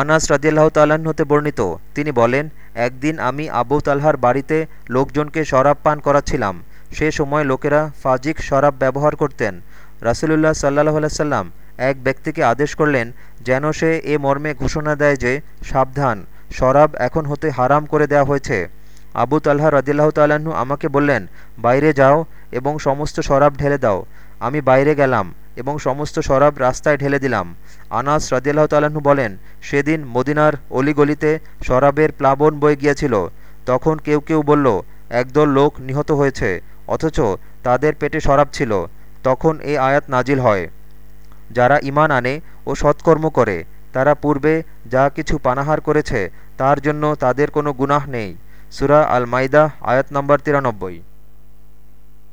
আনাস রাজিয়াল্লাহ তাল্লাহ্ন হতে বর্ণিত। তিনি বলেন, একদিন আমি আবু তালহার বাড়িতে লোকজনকে শরাব পান করাচ্ছিলাম। সে সময় লোকেরা ফাজিক শরাব ব্যবহার করতেন। রাসুলুল্লাহ সাল্লাহ আলাইসাল্লাম এক ব্যক্তিকে আদেশ করলেন, যেন সে এ মর্মে ঘোষণা দেয় যে, সাবধান, শরাব এখন হতে হারাম করে দেয়া হয়েছে। আবু তাল্হা রদিল্লাহ তাল্লাহ্ন আমাকে বললেন, বাইরে যাও এবং সমস্ত শরাব ঢেলে দাও। আমি বাইরে গেলাম। এবং সমস্ত শরাব রাস্তায় ঢেলে দিলাম। আনাস রদিয়াল্লাহ তাল্লাহ্ন বলেন, সেদিন মদিনার অলিগলিতে শরাবের প্লাবন বয়ে গিয়েছিল। তখন কেউ কেউ বলল, একদল লোক নিহত হয়েছে, অথচ তাদের পেটে শরাব ছিল। তখন এই আয়াত নাজিল হয়। যারা ইমান আনে ও সৎকর্ম করে, তারা পূর্বে যা কিছু পানাহার করেছে, তার জন্য তাদের কোনো গুনাহ নেই। সুরা আল মাইদা আয়াত নম্বর তিরানব্বই।